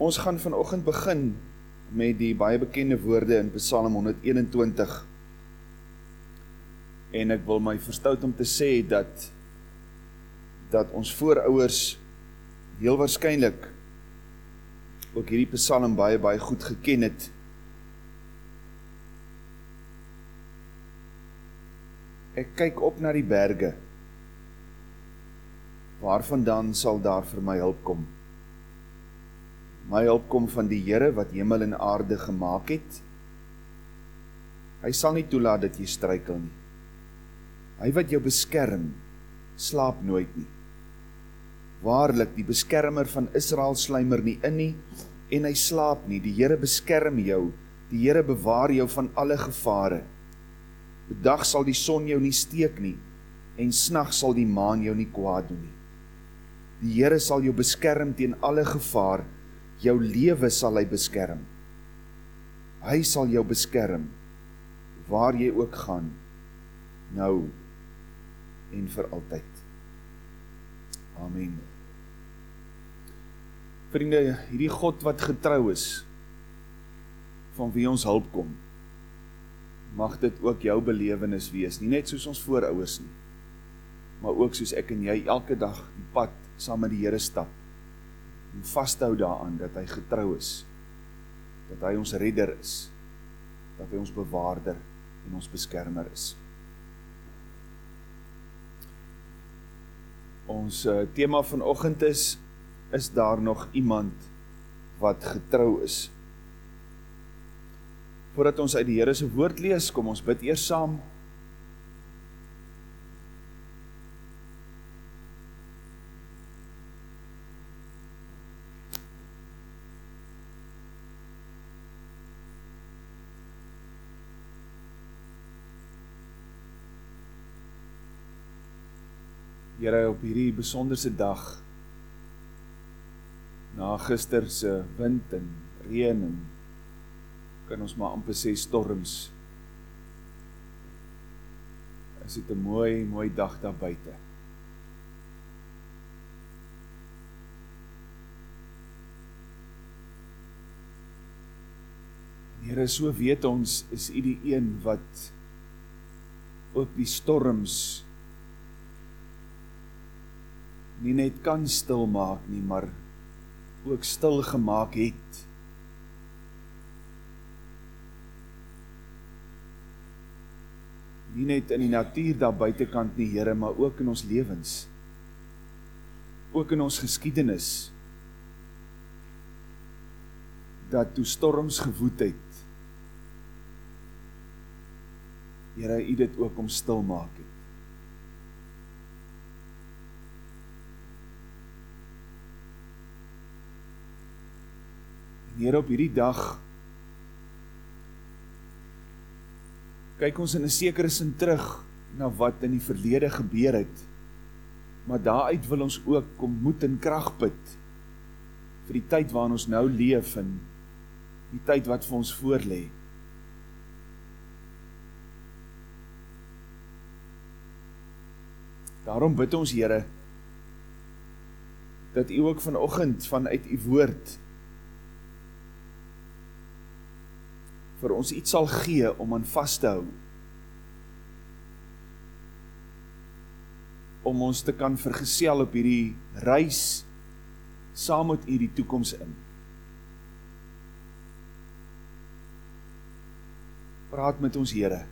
Ons gaan vanoggend begin met die baie bekende woorde in Psalm 121. En ek wil my verstout om te sê dat dat ons voorouers heel waarskynlik ook hierdie Psalm baie baie goed geken het. Ek kyk op na die berge. Waarvandaan sal daar vir my hulp kom? My hulp kom van die Here wat hemel en aarde gemaak het. Hy sal nie toelaat dat jy struikel nie. Hy wat jou beskerm, slaap nooit nie. Waarlik, die beskermer van Israel slymer nie in nie en hy slaap nie. Die Here beskerm jou. Die Here bewaar jou van alle gevare. Bedag sal die son jou nie steek nie en snag sal die maan jou nie kwaad doen nie. Die Here sal jou beskerm teen alle gevare jou lewe sal hy beskerm. Hy sal jou beskerm waar jy ook gaan nou en vir altyd. Amen. Vriende, hierdie God wat getrou is van wie ons hulp kom. Mag dit ook jou belewenis wees, nie net soos ons voorouers nie, maar ook soos ek en jy elke dag die pad saam met die Here stap en vasthou daaraan dat hy getrou is, dat hy ons redder is, dat hy ons bewaarder en ons beskermer is. Ons uh, tema vanoggend is is daar nog iemand wat getrou is. Voordat ons uit die Here se woord lees, kom ons bid eers saam. Here op hierdie besonderse dag na gister se wind en reën en kan ons maar amper sê storms. Is dit 'n mooi mooi dag daar buite. Here, so weet ons is U die een wat ook die storms nie net kan stil maak nie, maar ook stil gemaak het. Nie net in die natuur daar buitekant nie, Here, maar ook in ons lewens. Ook in ons geskiedenis. Dat toe storms gewoed het, Here, U dit ook om stil maak het. Here op hierdie dag kyk ons in 'n sekere sin terug na wat in die verlede gebeur het. Maar daaruit wil ons ook kom moed en krag put vir die tyd waarin ons nou leef en die tyd wat vir ons voorlê. Daarom bid ons Here dat U ook vanoggend vanuit U woord vir ons iets sal gee om aan vas te hou. Om ons te kan vergesel op hierdie reis saam met U die toekoms in. Praat met ons Here.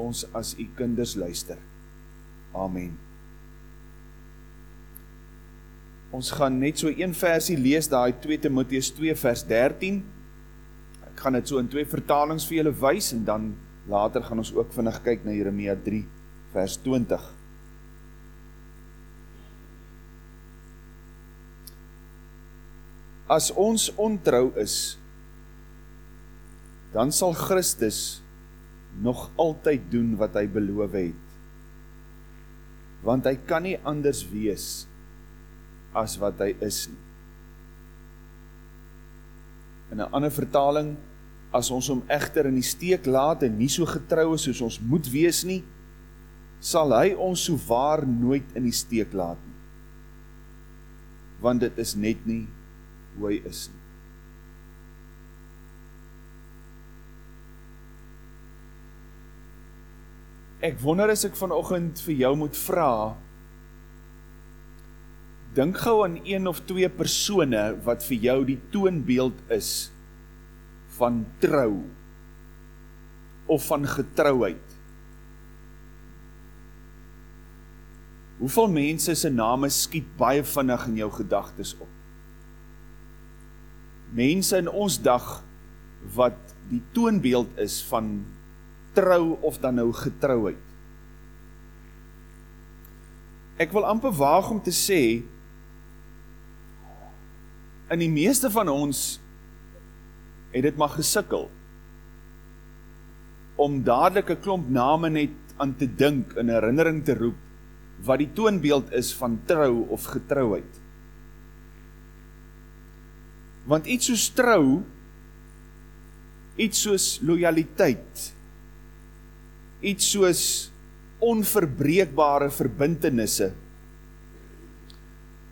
Ons as U kinders luister. Amen. Ons gaan net so een versie lees, daai 2 Timoteus 2 vers 13 gaan dit so in twee vertalings vir julle wys en dan later gaan ons ook vinnig kyk na Jeremia 3 vers 20. As ons ontrou is, dan sal Christus nog altyd doen wat hy beloof het. Want hy kan nie anders wees as wat hy is nie. In 'n ander vertaling as ons hom egter in die steek laat en nie so getrou is soos ons moet wees nie, sal hy ons so waar nooit in die steek laat nie. Want dit is net nie hoe hy is nie. Ek wonder as ek vanoggend vir jou moet vra Dink gou aan een of twee persone wat vir jou die toonbeeld is van trou of van getrouheid. Hoeveel mense se name skiet baie vinnig in jou gedagtes op? Mense in ons dag wat die toonbeeld is van trou of dan nou getrouheid. Ek wil amper waag om te sê in die meeste van ons het dit maar gesukkel om dadelik 'n klomp name net aan te dink in herinnering te roep wat die toonbeeld is van trou of getrouheid. Want iets soos trou, iets soos lojaliteit, iets soos onverbreekbare verbintenisse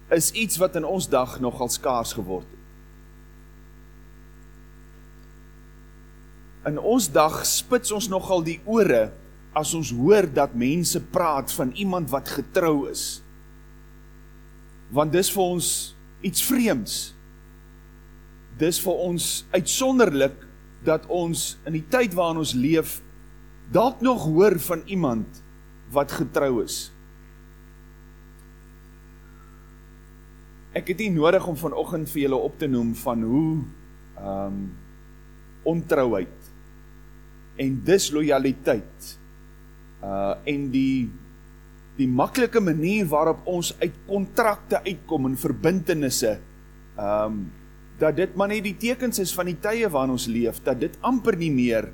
is iets wat in ons dag nogal skaars geword het. In ons dag spits ons nogal die ore as ons hoor dat mense praat van iemand wat getrou is. Want dis vir ons iets vreemds. Dis vir ons uitsonderlik dat ons in die tyd waarin ons leef dalk nog hoor van iemand wat getrou is. Ek het nie nodig om vanoggend vir julle op te noem van hoe ehm um, ontrouheid en dislojaliteit uh en die die maklike manier waarop ons uit kontrakte uitkom en verbintenisse um dat dit maar net die tekens is van die tye waarin ons leef dat dit amper nie meer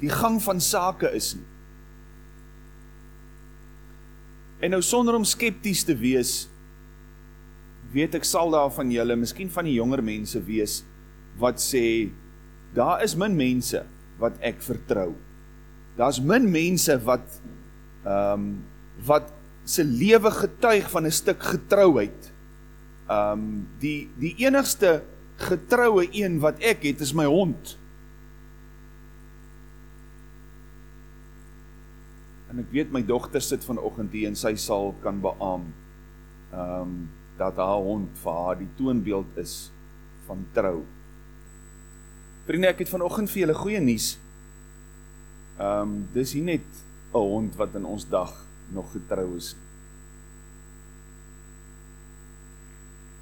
die gang van sake is nie. En nou sonder om skepties te wees weet ek sal daar van julle, miskien van die jonger mense wees wat sê daar is min mense wat ek vertrou. Daar's min mense wat ehm um, wat se lewe getuig van 'n stuk getrouheid. Ehm um, die die enigste getroue een wat ek het is my hond. En ek weet my dogter sit vanoggend hier en sy sal kan beamoen ehm um, dat haar hond vir haar die toonbeeld is van trou. Vriende, ek het vanoggend vir julle goeie nuus. Ehm um, dis hier net 'n hond wat in ons dag nog getrou is.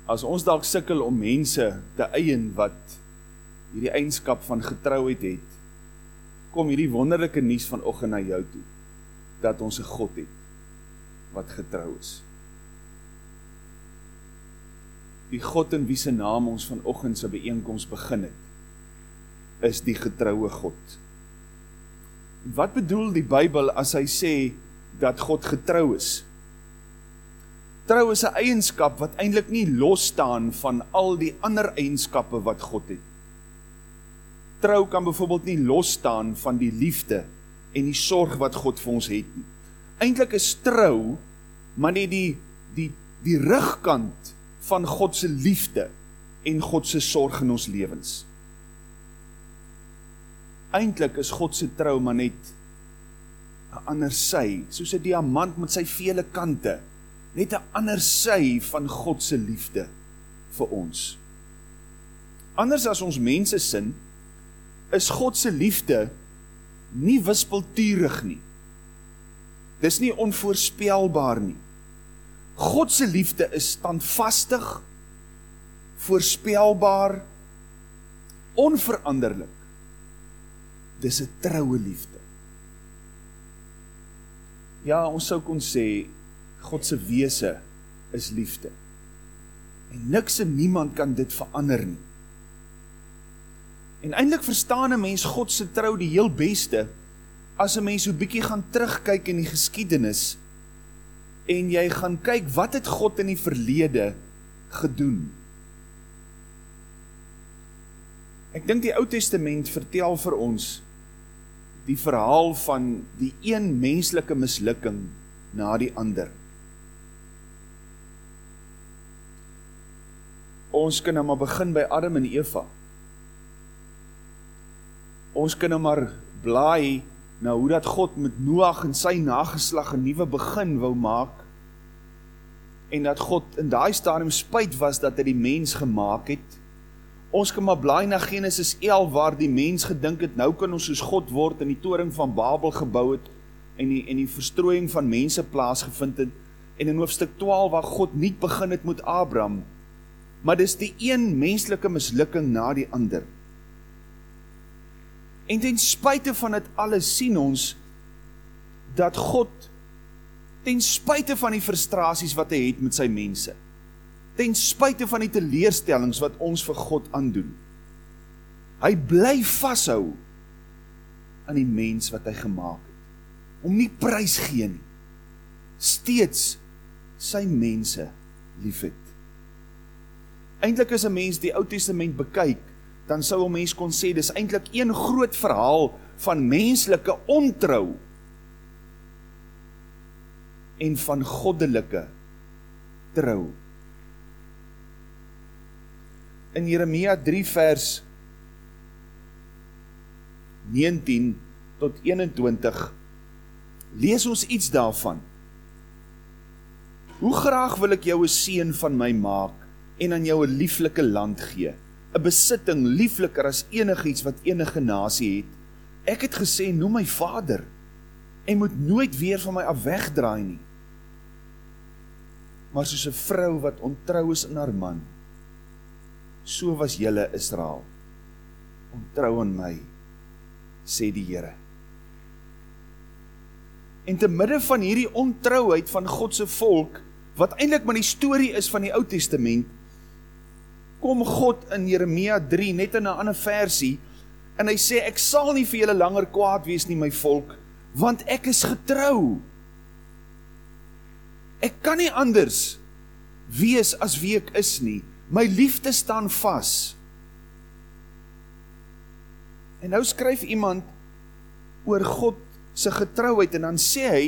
As ons dalk sukkel om mense te eien wat hierdie eienskap van getrouheid het, kom hierdie wonderlike nuus vanoggend na jou toe dat ons 'n God het wat getrou is. Die God in wie se naam ons vanoggend se byeenkoms begin het, is die getroue God. Wat bedoel die Bybel as hy sê dat God getrou is? Trou is 'n eienskap wat eintlik nie los staan van al die ander eienskappe wat God het. Trou kan byvoorbeeld nie los staan van die liefde en die sorg wat God vir ons het nie. Eintlik is trou maar net die die die rugkant van God se liefde en God se sorg in ons lewens eintlik is God se trou maar net 'n ander sy, soos 'n diamant met sy vele kante, net 'n ander sy van God se liefde vir ons. Anders as ons mense sin, is God se liefde nie wispelturig nie. Dis nie onvoorspelbaar nie. God se liefde is standvastig, voorspelbaar, onveranderlik dis 'n troue liefde. Ja, ons sou kon sê God se wese is liefde. En niks en niemand kan dit verander nie. En eintlik verstaan 'n mens God se trou die heel beste as 'n mens so bietjie gaan terugkyk in die geskiedenis en jy gaan kyk wat het God in die verlede gedoen. Ek dink die Ou Testament vertel vir ons die verhaal van die een menslike mislukking na die ander. Ons kan nou maar begin by Adam en Eva. Ons kan nou maar blaai na hoe dat God met Noag en sy nageslag 'n nuwe begin wou maak en dat God in daai stadium spyt was dat hy die mens gemaak het. Ons kan maar blaai na Genesis 11 waar die mens gedink het nou kan ons soos God word in die toring van Babel gebou het en die en die verstrooiing van mense plaasgevind het en in hoofstuk 12 waar God nuut begin het met Abraham. Maar dis die een menslike mislukking na die ander. En ten spyte van dit alles sien ons dat God ten spyte van die frustrasies wat hy het met sy mense, ten spyte van die teleurstellings wat ons vir God aandoen, hy bly vashou aan die mens wat hy gemaak het. Om nie prys gee nie. Steeds sy mense liefhet. Eintlik as 'n mens die Ou Testament bekyk, dan sou 'n mens kon sê dis eintlik een groot verhaal van menslike ontrou en van goddelike trou. In Jeremia 3 vers 19 tot 21 lees ons iets daarvan. Hoe graag wil ek jou 'n seun van my maak en aan jou 'n lieflike land gee, 'n besitting liefliker as enigiets wat enige nasie het. Ek het gesê noem my vader en moet nooit weer van my af wegdraai nie. Maar soos 'n vrou wat ontrou is aan haar man, so was julle Israel ontrou aan my, sê die Here. En te midde van hierdie ontrouheid van God se volk, wat eintlik maar die storie is van die Ou Testament, kom God in Jeremia 3 net in 'n ander versie en hy sê ek sal nie vir julle langer kwaad wees nie my volk, want ek is getrou. Ek kan nie anders wees as wie ek is nie. My liefde staan vas. En nou skryf iemand oor God se getrouheid en dan sê hy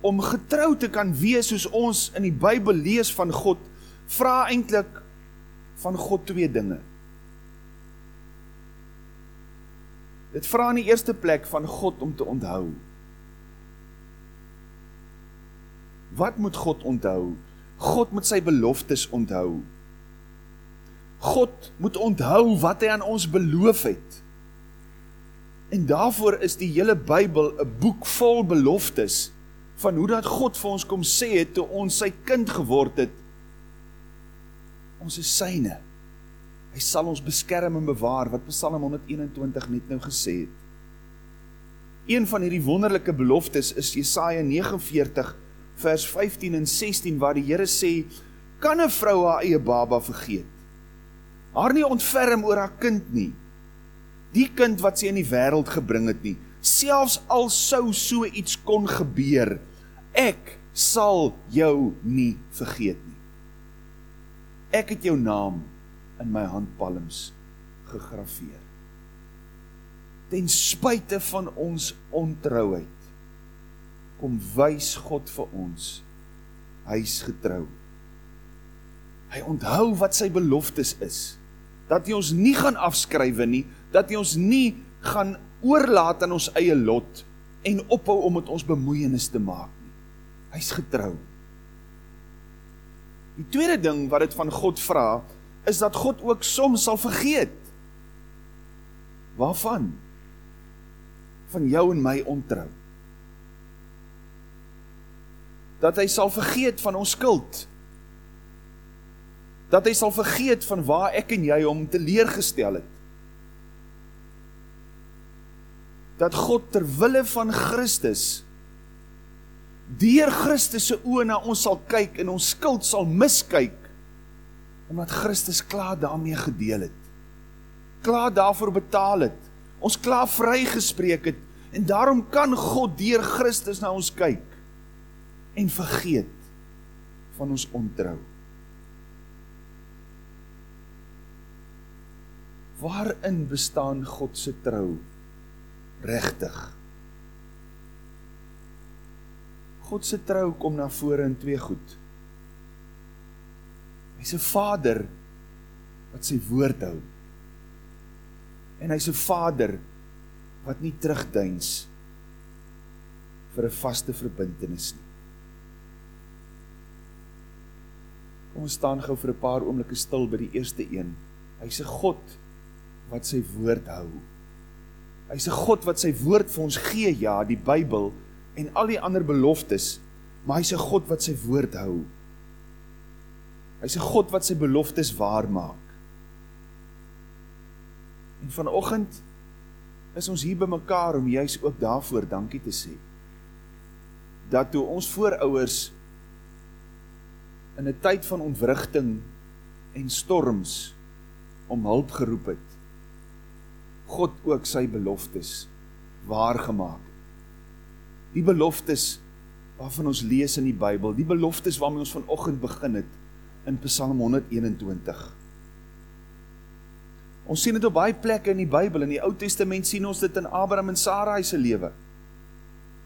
om getrou te kan wees soos ons in die Bybel lees van God, vra eintlik van God twee dinge. Dit vra in die eerste plek van God om te onthou. Wat moet God onthou? God moet sy beloftes onthou. God moet onthou wat hy aan ons beloof het. En daarvoor is die hele Bybel 'n boek vol beloftes van hoe dat God vir ons kom sê het toe ons sy kind geword het. Ons is syne. Hy sal ons beskerm en bewaar wat Psalm 121 net nou gesê het. Een van hierdie wonderlike beloftes is Jesaja 49 vers 15 en 16 waar die Here sê kan 'n vrou haar eie baba vergeet haar nie ontferm oor haar kind nie die kind wat sy in die wêreld gebring het nie selfs al sou so iets kon gebeur ek sal jou nie vergeet nie ek het jou naam in my handpalms gegraveer ten spyte van ons ontrouheid kom wys God vir ons hy's getrou. Hy onthou wat sy beloftes is. Dat hy ons nie gaan afskrywe nie, dat hy ons nie gaan oorlaat aan ons eie lot en ophou om met ons bemoeienis te maak nie. Hy's getrou. Die tweede ding wat dit van God vra, is dat God ook soms sal vergeet. Waarvan? Van jou en my ontrou. dat hy sal vergeet van ons skuld. Dat hy sal vergeet van waar ek en jy hom teleurgestel het. Dat God ter wille van Christus deur Christus se oë na ons sal kyk en ons skuld sal miskyk omdat Christus klaar daarmee gedeel het. Klaar daarvoor betaal het. Ons klaar vrygespreek het en daarom kan God deur Christus na ons kyk en vergeet van ons ontrou. Waarin bestaan God se trou regtig? God se trou kom na vore in twee goed. Hy's 'n Vader wat sy woord hou. En hy's 'n Vader wat nie terugduins vir 'n vaste verbintenis nie. Kom ons staan gou vir 'n paar oomblikke stil by die eerste een. Hy's 'n God wat sy woord hou. Hy's 'n God wat sy woord vir ons gee, ja, die Bybel en al die ander beloftes, maar hy's 'n God wat sy woord hou. Hy's 'n God wat sy beloftes waarmaak. En vanoggend is ons hier bymekaar om juis ook daarvoor dankie te sê. Dat toe ons voorouers in 'n tyd van ontwrigting en storms om hulp geroep het, God ook sy beloftes waargemaak het. Die beloftes waarvan ons lees in die Bybel, die beloftes waarmee ons vanoggend begin het in Psalm 121. Ons sien dit op baie plekke in die Bybel. In die Ou Testament sien ons dit in Abraham en Sarai se lewe.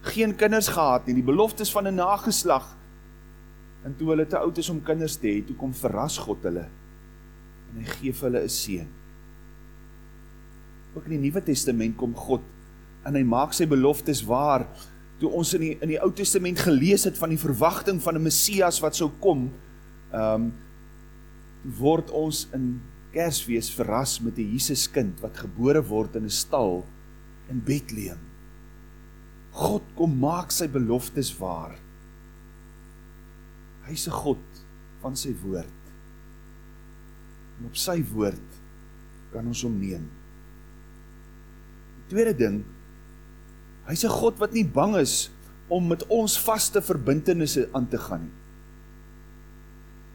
Geen kinders gehad nie, die beloftes van 'n nageslag. En toe hulle te oud is om kinders te hê, toe kom verras God hulle en hy gee vir hulle 'n seun. Ook in die Nuwe Testament kom God en hy maak sy beloftes waar. Toe ons in die in die Ou Testament gelees het van die verwagting van 'n Messias wat sou kom, ehm um, word ons in Kersfees verras met 'n Jesuskind wat gebore word in 'n stal in Bethlehem. God kom maak sy beloftes waar. Hy's 'n God van sy woord. En op sy woord kan ons hom neem. Tweede ding, hy's 'n God wat nie bang is om met ons vaste verbintenisse aan te gaan nie.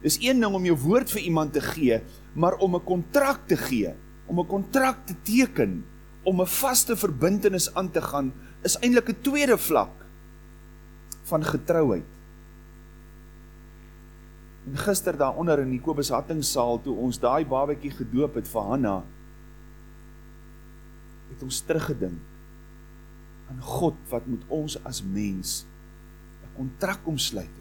Dis een ding om jou woord vir iemand te gee, maar om 'n kontrak te gee, om 'n kontrak te teken, om 'n vaste verbintenis aan te gaan, is eintlik 'n tweede vlak van getrouheid. En gister daaronder in die Kobus Hattingsaal toe ons daai babatjie gedoop het vir Hanna, het ons teruggedink aan God wat met ons as mens 'n kontrak omsluit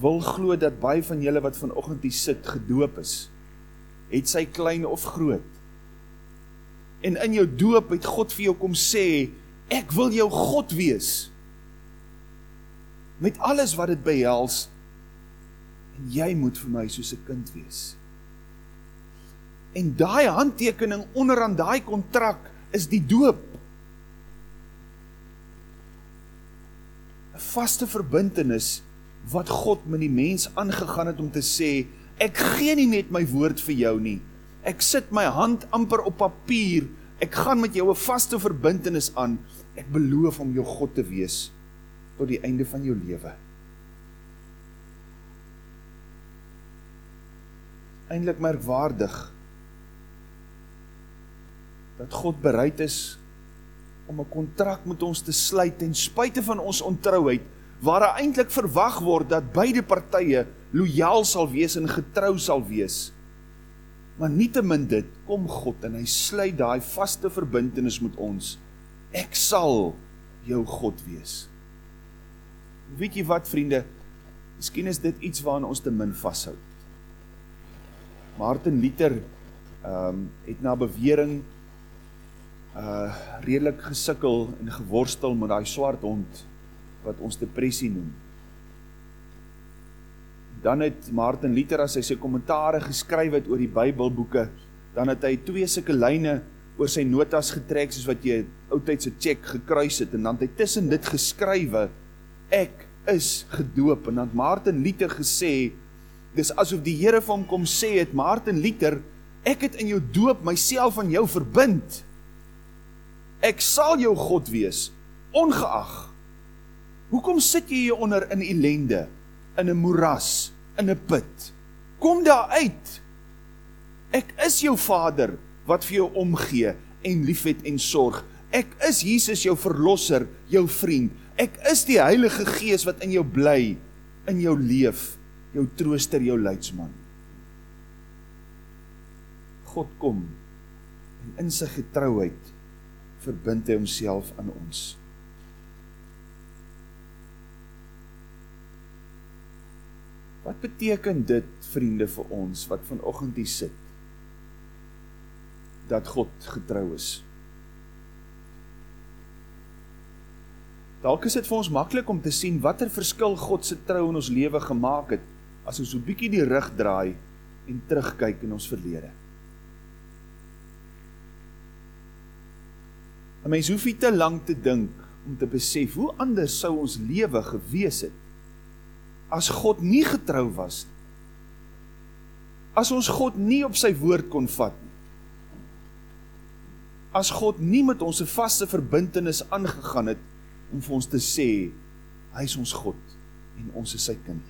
wil glo dat baie van julle wat vanoggend hier sit gedoop is, het sy klein of groot. En in jou doop het God vir jou kom sê, ek wil jou God wees. Met alles wat dit behels en jy moet vir my soos 'n kind wees. En daai handtekening onderaan daai kontrak is die doop. 'n Vaste verbintenis wat God met die mens aangegaan het om te sê, ek gee nie net my woord vir jou nie. Ek sit my hand amper op papier. Ek gaan met jou 'n vaste verbintenis aan. Ek beloof om jou God te wees tot die einde van jou lewe. Eindelik merkwaardig dat God bereid is om 'n kontrak met ons te sluit ten spyte van ons ontrouheid waar daar eintlik verwag word dat beide partye lojaal sal wees en getrou sal wees. Maar nietemin dit kom God en hy sluit daai vaste verbintenis met ons. Ek sal jou God wees. Weet jy wat vriende? Miskien is dit iets waaraan ons te min vashou. Martin Luther ehm um, het na bewering uh redelik gesukkel en geworstel met daai swart hond wat ons depressie noem. Dan het Martin Luther as hy sy kommentare geskryf het oor die Bybelboeke, dan het hy twee sulke lyne oor sy notas getrek soos wat jy oudtydse check gekruis het en dan het hy tussen dit geskrywe ek is gedoop en dan Martin Luther gesê dis asof die Here vir hom kom sê het Martin Luther ek het in jou doop myself aan jou verbind ek sal jou God wees ongeag Hoekom sit jy hier onder in ellende, in 'n moeras, in 'n put? Kom daar uit. Ek is jou Vader wat vir jou omgee en liefhet en sorg. Ek is Jesus jou verlosser, jou vriend. Ek is die Heilige Gees wat in jou bly, in jou leef, jou trooster, jou leidsman. God kom en in sy getrouheid verbind hy homself aan ons. Wat beteken dit, vriende, vir ons wat vanoggend hier sit? Dat God getrou is. Dalk is dit vir ons maklik om te sien watter verskil God se trou in ons lewe gemaak het as ons so 'n bietjie die rug draai en terugkyk in ons verlede. 'n Mens hoef nie te lank te dink om te besef hoe anders sou ons lewe gewees het as God nie getrou was nie. As ons God nie op sy woord kon vat nie. As God nie met ons 'n vaste verbintenis aangegaan het om vir ons te sê hy is ons God en ons is sy kind.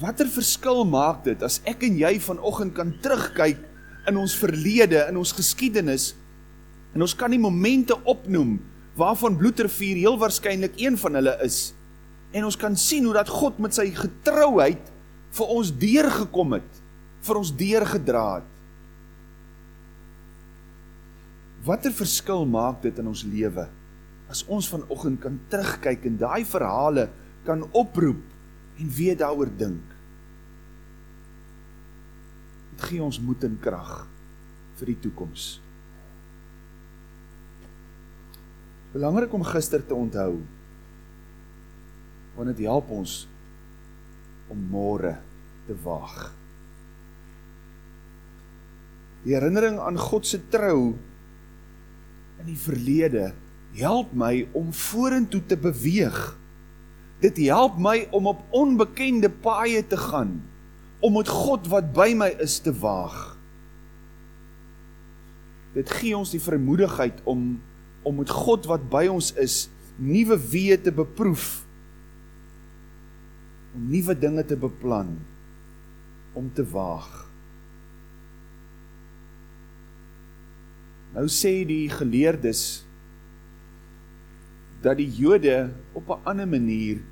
Watter verskil maak dit as ek en jy vanoggend kan terugkyk in ons verlede, in ons geskiedenis en ons kan die momente opnoem waarvan Bloedrivier heel waarskynlik een van hulle is en ons kan sien hoe dat God met sy getrouheid vir ons deurgekom het, vir ons deurgedra het. Watter verskil maak dit in ons lewe as ons vanoggend kan terugkyk en daai verhale kan oproep en weer daaroor dink? Gee ons moed en krag vir die toekoms. Belangrik om gister te onthou want dit help ons om môre te waag. Die herinnering aan God se trou in die verlede help my om vorentoe te beweeg. Dit help my om op onbekende paaie te gaan, om met God wat by my is te waag. Dit gee ons die vermoedigheid om om met God wat by ons is, nuwe weë te beproef. Om nuwe dinge te beplan, om te waag. Nou sê die geleerdes dat die Jode op 'n ander manier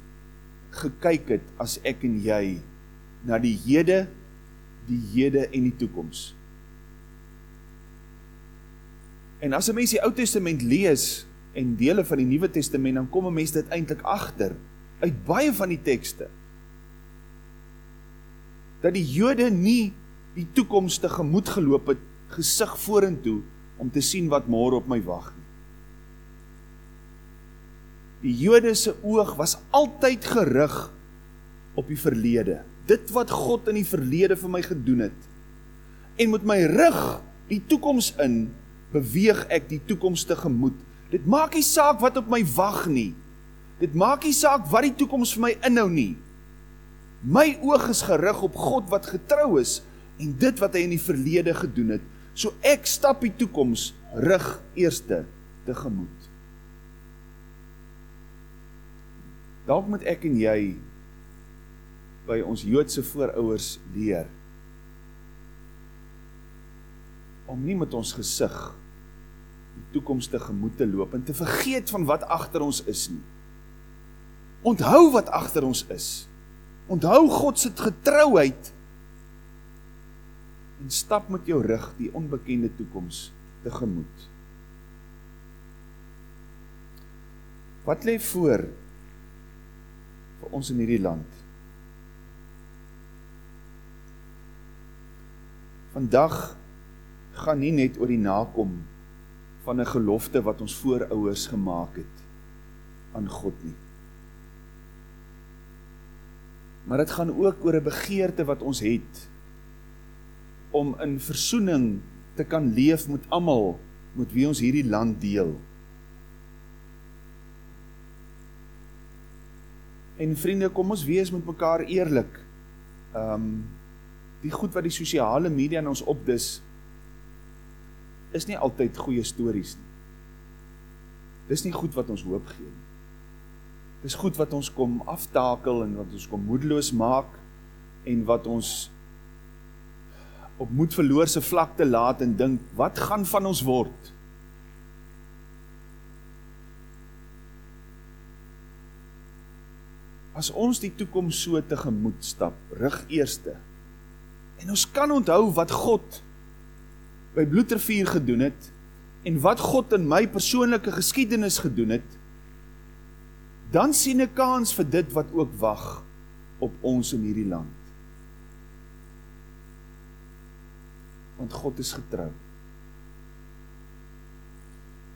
gekyk het as ek en jy na die hede, die hede en die toekoms. En as 'n mens die Ou Testament lees en dele van die Nuwe Testament, dan kom 'n mens dit eintlik agter uit baie van die tekste dat die Jode nie die toekoms te gemoed geloop het gesig vorentoe om te sien wat môre op my wag nie. Die Jode se oog was altyd gerig op die verlede. Dit wat God in die verlede vir my gedoen het. En met my rug die toekoms in beweeg ek die toekoms tegemoet. Dit maak nie saak wat op my wag nie. Dit maak nie saak wat die toekoms vir my inhou nie. My oog is gerig op God wat getrou is en dit wat hy in die verlede gedoen het. So ek stap die toekoms rig eerste tegemoet. Dalk moet ek en jy by ons Joodse voorouers leer om nie met ons gesig die toekoms tegemoet te loop en te vergeet van wat agter ons is nie. Onthou wat agter ons is. Onthou God se getrouheid en stap met jou rug die onbekende toekoms tegemoet. Wat lê voor vir ons in hierdie land? Vandag gaan nie net oor die nakom van 'n gelofte wat ons voorouers gemaak het aan God nie. Maar dit gaan ook oor 'n begeerte wat ons het om in versoening te kan leef met almal met wie ons hierdie land deel. En vriende, kom ons wees met mekaar eerlik. Um die goed wat die sosiale media aan ons opdis is nie altyd goeie stories nie. Dis nie goed wat ons hoop gee nie. Dis goed wat ons kom aftakel en wat ons kom moedeloos maak en wat ons op moedverloorse vlakte laat en dink wat gaan van ons word? As ons die toekoms so tegemoet stap, rig eerste. En ons kan onthou wat God by Bloedrivier gedoen het en wat God in my persoonlike geskiedenis gedoen het, dan sien 'n kans vir dit wat ook wag op ons in hierdie land. Want God is getrou.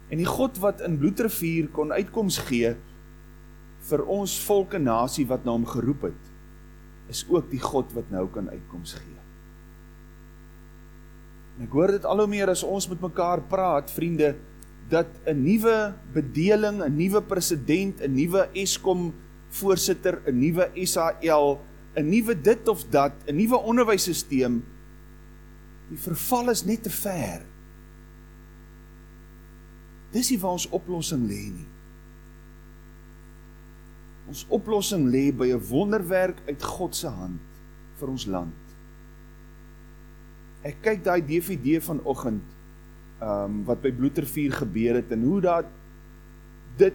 En die God wat in Bloedrivier kon uitkoms gee vir ons volk en nasie wat na hom geroep het, is ook die God wat nou kan uitkoms gee. En ek hoor dit al hoe meer as ons met mekaar praat, vriende, dat 'n nuwe bedeling, 'n nuwe president, 'n nuwe Eskom voorsitter, 'n nuwe SAL, 'n nuwe dit of dat, 'n nuwe onderwysstelsel die verval is net te ver. Dis nie waar ons oplossing lê nie. Ons oplossing lê by 'n wonderwerk uit God se hand vir ons land. Ek kyk daai DVD vanoggend ehm um, wat by Bloedrivier gebeur het en hoe dat dit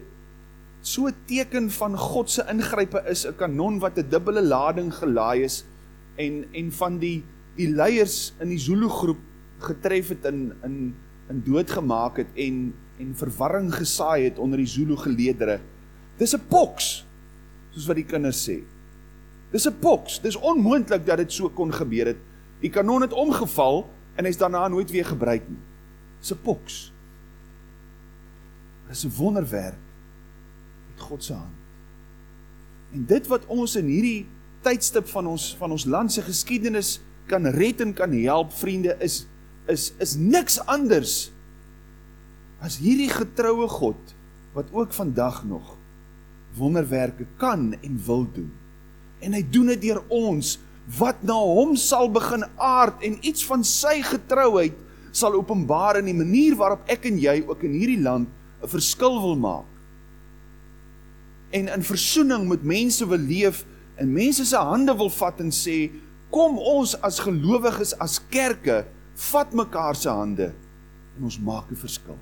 so 'n teken van God se ingrype is, 'n kanon wat 'n dubbele lading gelaai is en en van die die leiers in die Zulu groep getref het in in in doodgemaak het en en verwarring gesaai het onder die Zulu geleedere. Dis 'n poks soos wat die kinders sê. Dis 'n poks. Dis onmoontlik dat dit so kon gebeur het. Die kanon het omgeval en hy's daarna nooit weer gebruik nie. Dis 'n poks. Dis 'n wonderwerk met God se hand. En dit wat ons in hierdie tydstip van ons van ons land se geskiedenis kan red en kan help vriende is is is niks anders as hierdie getroue God wat ook vandag nog wonderwerke kan en wil doen. En hy doen dit deur ons wat na hom sal begin aard en iets van sy getrouheid sal openbaar in die manier waarop ek en jy ook in hierdie land 'n verskil wil maak. En in versoening met mense wil leef en mense se hande wil vat en sê kom ons as gelowiges as kerke vat mekaar se hande en ons maak 'n verskil.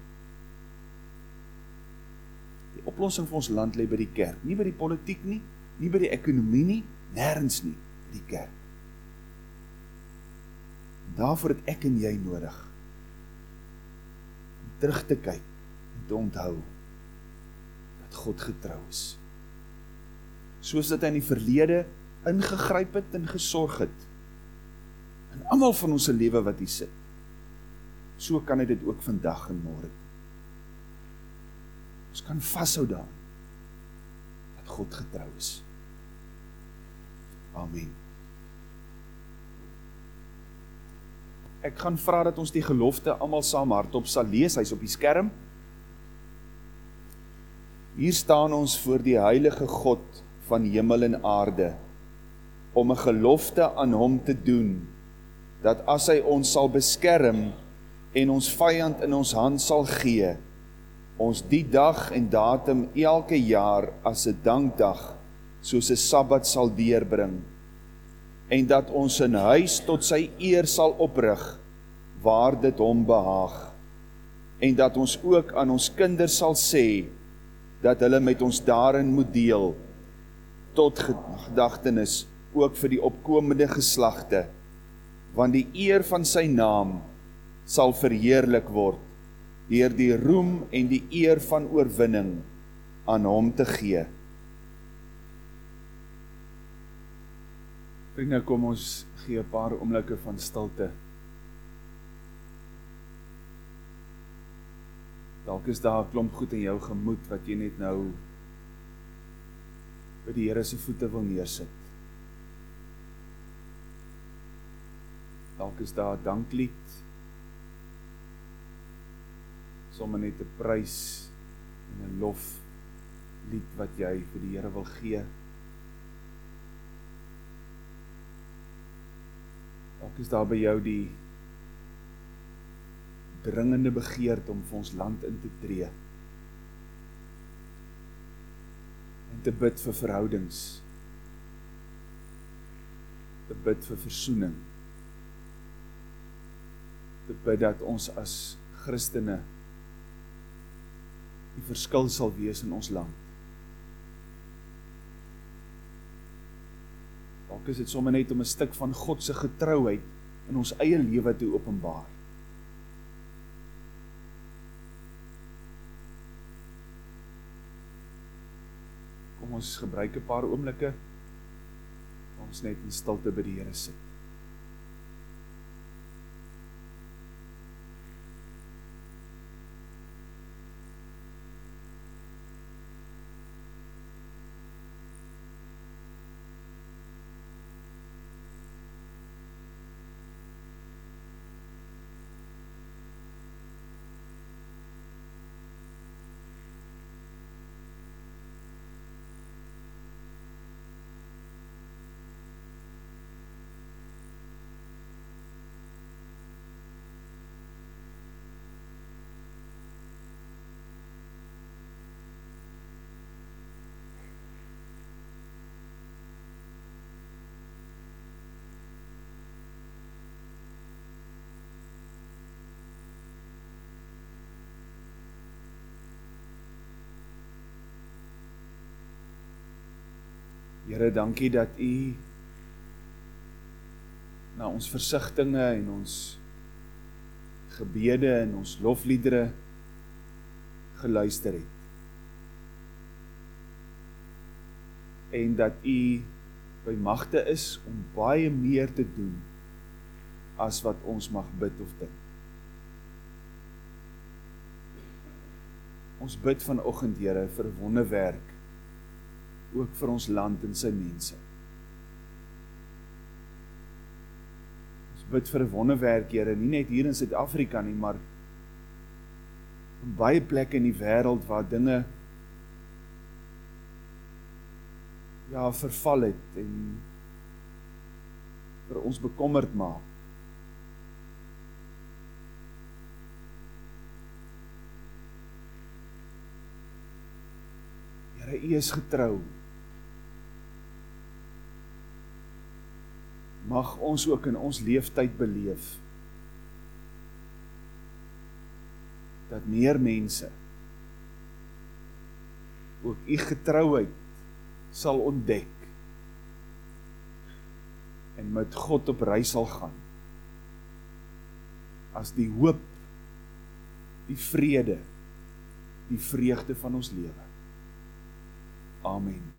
Die oplossing vir ons land lê by die kerk, nie by die politiek nie, nie by die ekonomie nie, nêrens nie die kerk. Daarvoor het ek en jy nodig om terug te kyk en te onthou dat God getrou is. Soos dat hy in die verlede ingegryp het en gesorg het in almal van ons se lewe wat hier sit. So kan hy dit ook vandag en môre. Ons kan vashou daaraan dat God getrou is. Amen. Ek gaan vra dat ons die gelofte almal saam hardop sal lees. Hy's op die skerm. Hier staan ons voor die heilige God van hemel en aarde om 'n gelofte aan hom te doen dat as hy ons sal beskerm en ons vyand in ons hand sal gee, ons die dag en datum elke jaar as 'n dankdag soos 'n Sabbat sal deurbring en dat ons 'n huis tot sy eer sal oprig waar dit hom behaag. En dat ons ook aan ons kinders sal sê dat hulle met ons daarin moet deel tot gedagtenis ook vir die opkomende geslagte. Want die eer van sy naam sal verheerlik word deur die roem en die eer van oorwinning aan hom te gee Vriende, kom ons gee 'n paar oomblikke van stilte. Dalk is daar 'n klomp goed in jou gemoed wat jy net nou by die Here se voete wil neersit. Dalk is daar 'n danklied. Sommige net 'n prys en 'n lof lied wat jy vir die Here wil gee. Dalk is daar by jou die dringende begeerte om vir ons land in te tree. En te bid vir verhoudings. Te bid vir versoening. Te bid dat ons as Christene die verskil sal wees in ons land. Dalk is dit sommer net om 'n stuk van God se getrouheid in ons eie lewe te openbaar. ons gebruik 'n paar oomblikke ons net in stilte by die Here sit. Here, dankie dat U na ons versigtings en ons gebede en ons lofliedere geluister het. En dat U by magte is om baie meer te doen as wat ons mag bid of dink. Ons bid vanoggend, Here, vir wonderwerk ook vir ons land en sy mense. Ons bid vir 'n wonderwerk, Here, nie net hier in Suid-Afrika nie, maar in baie plekke in die wêreld waar dinge ja, verval het en vir ons bekommerd maak. Here, U is getrou. Mag ons ook in ons leeftyd beleef dat meer mense ook u getrouheid sal ontdek en met God op reis sal gaan as die hoop die vrede die vreugde van ons lewe. Amen